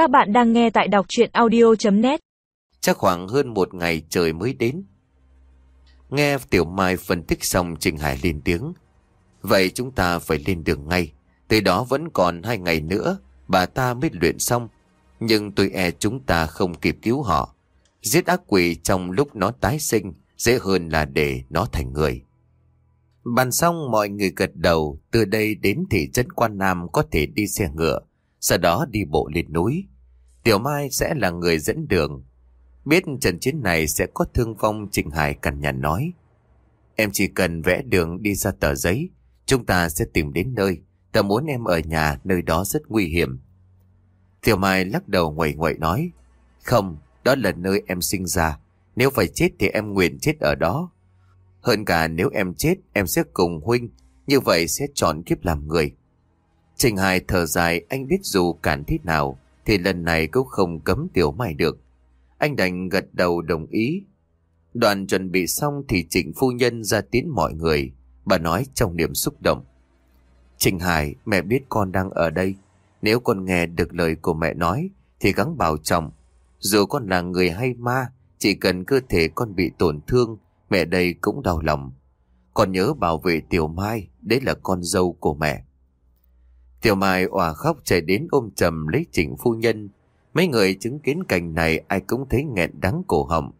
Các bạn đang nghe tại đọc chuyện audio.net Chắc khoảng hơn một ngày trời mới đến. Nghe Tiểu Mai phân tích xong Trình Hải lên tiếng. Vậy chúng ta phải lên đường ngay. Từ đó vẫn còn hai ngày nữa, bà ta mới luyện xong. Nhưng tôi e chúng ta không kịp cứu họ. Giết ác quỷ trong lúc nó tái sinh, dễ hơn là để nó thành người. Bàn xong mọi người gật đầu, từ đây đến thị trấn Quan Nam có thể đi xe ngựa, sau đó đi bộ lên núi. Tiểu Mai sẽ là người dẫn đường. Biết trận chiến này sẽ có thương vong Trịnh Hải cằn nhằn nói. Em chỉ cần vẽ đường đi ra tờ giấy, chúng ta sẽ tìm đến nơi. Ta muốn em ở nhà, nơi đó rất nguy hiểm. Tiểu Mai lắc đầu ngoẩy ngoẩy nói. Không, đó là nơi em sinh ra. Nếu phải chết thì em nguyện chết ở đó. Hơn cả nếu em chết, em sẽ cùng huynh. Như vậy sẽ chọn kiếp làm người. Trình Hải thở dài, anh biết dù cản thế nào, thì lần này cũng không cấm Tiểu Mai được. Anh đành gật đầu đồng ý. Đoàn chuẩn bị xong thì trịnh phu nhân ra tiến mọi người. Bà nói trong niềm xúc động. Trịnh Hải, mẹ biết con đang ở đây. Nếu con nghe được lời của mẹ nói, thì gắng bảo trọng. Dù con là người hay ma, chỉ cần cơ thể con bị tổn thương, mẹ đây cũng đau lòng. Con nhớ bảo vệ Tiểu Mai, đấy là con dâu của mẹ. Tiểu Mai òa khóc chạy đến ôm chầm lấy trịnh phu nhân. Mấy người chứng kiến cảnh này ai cũng thấy nghẹn đắng cổ họng.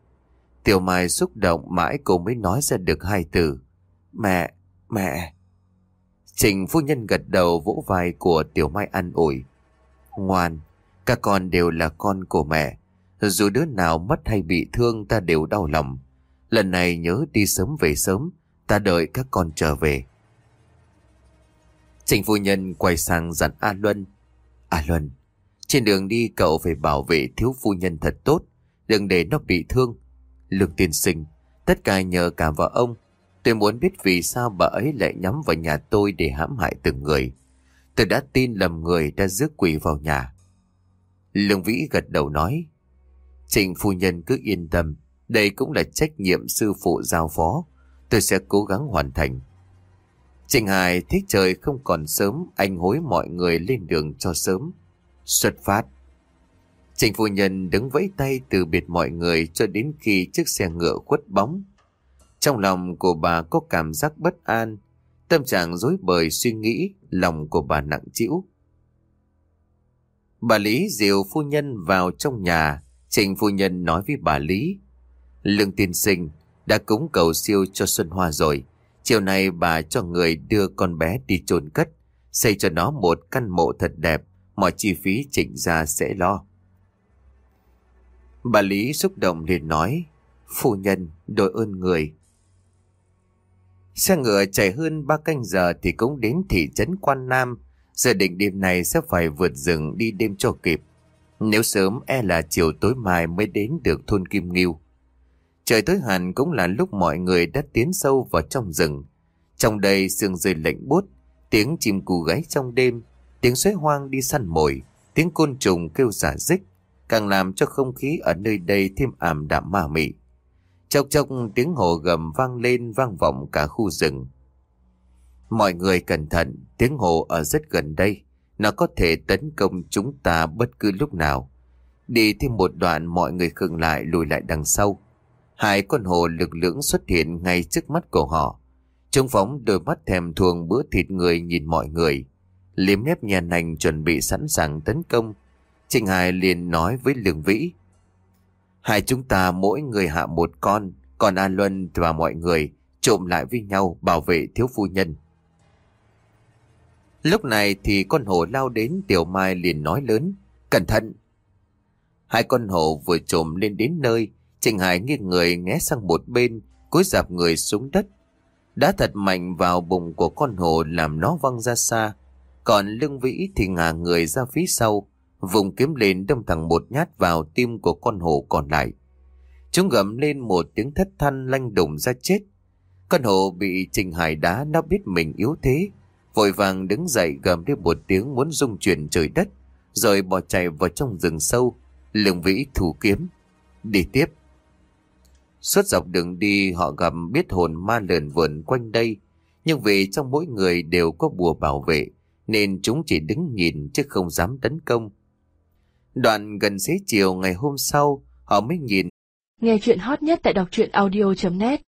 Tiểu Mai xúc động mãi cô mới nói ra được hai từ. Mẹ, mẹ. Trịnh phu nhân gật đầu vỗ vai của Tiểu Mai ăn ủi. Ngoan, các con đều là con của mẹ. Dù đứa nào mất hay bị thương ta đều đau lòng. Lần này nhớ đi sớm về sớm, ta đợi các con trở về. Trình phu nhân quay sang dặn A Luân. A Luân, trên đường đi cậu phải bảo vệ thiếu phu nhân thật tốt, đừng để nó bị thương. Lương tiên sinh, tất cả nhờ cả vợ ông. Tôi muốn biết vì sao bà ấy lại nhắm vào nhà tôi để hãm hại từng người. Tôi đã tin lầm người đã rước quỷ vào nhà. Lương Vĩ gật đầu nói. Trình phu nhân cứ yên tâm, đây cũng là trách nhiệm sư phụ giao phó. Tôi sẽ cố gắng hoàn thành. Trịnh Hải thích trời không còn sớm, anh hối mọi người lên đường cho sớm. Xuất phát. Trịnh phu nhân đứng vẫy tay từ biệt mọi người cho đến khi chiếc xe ngựa khuất bóng. Trong lòng của bà có cảm giác bất an, tâm trạng rối bời suy nghĩ, lòng của bà nặng trĩu. Bà Lý dìu phu nhân vào trong nhà, Trịnh phu nhân nói với bà Lý. Lương tiên sinh đã cúng cầu siêu cho Xuân Hoa rồi. Chiều nay bà cho người đưa con bé đi chôn cất, xây cho nó một căn mộ thật đẹp, mọi chi phí chỉnh ra sẽ lo. Bà Lý xúc động liền nói, Phu nhân, đội ơn người. Xe ngựa chạy hơn ba canh giờ thì cũng đến thị trấn Quan Nam, giờ định đêm này sẽ phải vượt rừng đi đêm cho kịp. Nếu sớm e là chiều tối mai mới đến được thôn Kim Nghiêu. Trời tối hẳn cũng là lúc mọi người đã tiến sâu vào trong rừng. Trong đây sương rơi lạnh bút, tiếng chim cù gáy trong đêm, tiếng xoáy hoang đi săn mồi, tiếng côn trùng kêu giả dích, càng làm cho không khí ở nơi đây thêm ảm đạm ma mị. Chốc chốc tiếng hồ gầm vang lên vang vọng cả khu rừng. Mọi người cẩn thận, tiếng hồ ở rất gần đây. Nó có thể tấn công chúng ta bất cứ lúc nào. Đi thêm một đoạn mọi người khựng lại lùi lại đằng sau. Hai con hồ lực lưỡng xuất hiện ngay trước mắt của họ. trông phóng đôi mắt thèm thuồng bữa thịt người nhìn mọi người. Liếm nếp nhà nành chuẩn bị sẵn sàng tấn công. Trịnh Hải liền nói với Lương Vĩ. Hai chúng ta mỗi người hạ một con, còn An Luân và mọi người trộm lại với nhau bảo vệ thiếu phu nhân. Lúc này thì con hổ lao đến Tiểu Mai liền nói lớn, cẩn thận. Hai con hổ vừa trộm lên đến nơi, Trình Hải nghiêng người nghé sang một bên, cúi dạp người xuống đất. đá thật mạnh vào bụng của con hổ làm nó văng ra xa, còn lưng vĩ thì ngả người ra phía sau, vùng kiếm lên đâm thẳng một nhát vào tim của con hổ còn lại. Chúng gầm lên một tiếng thất thanh lanh đùng ra chết. Con hổ bị Trình Hải đá nó biết mình yếu thế, vội vàng đứng dậy gầm lên một tiếng muốn rung chuyển trời đất, rồi bỏ chạy vào trong rừng sâu, Lương vĩ thủ kiếm. Đi tiếp. Suốt dọc đường đi họ gặp biết hồn ma lờn vườn quanh đây, nhưng vì trong mỗi người đều có bùa bảo vệ, nên chúng chỉ đứng nhìn chứ không dám tấn công. Đoạn gần xế chiều ngày hôm sau, họ mới nhìn. Nghe chuyện hot nhất tại đọc truyện audio.net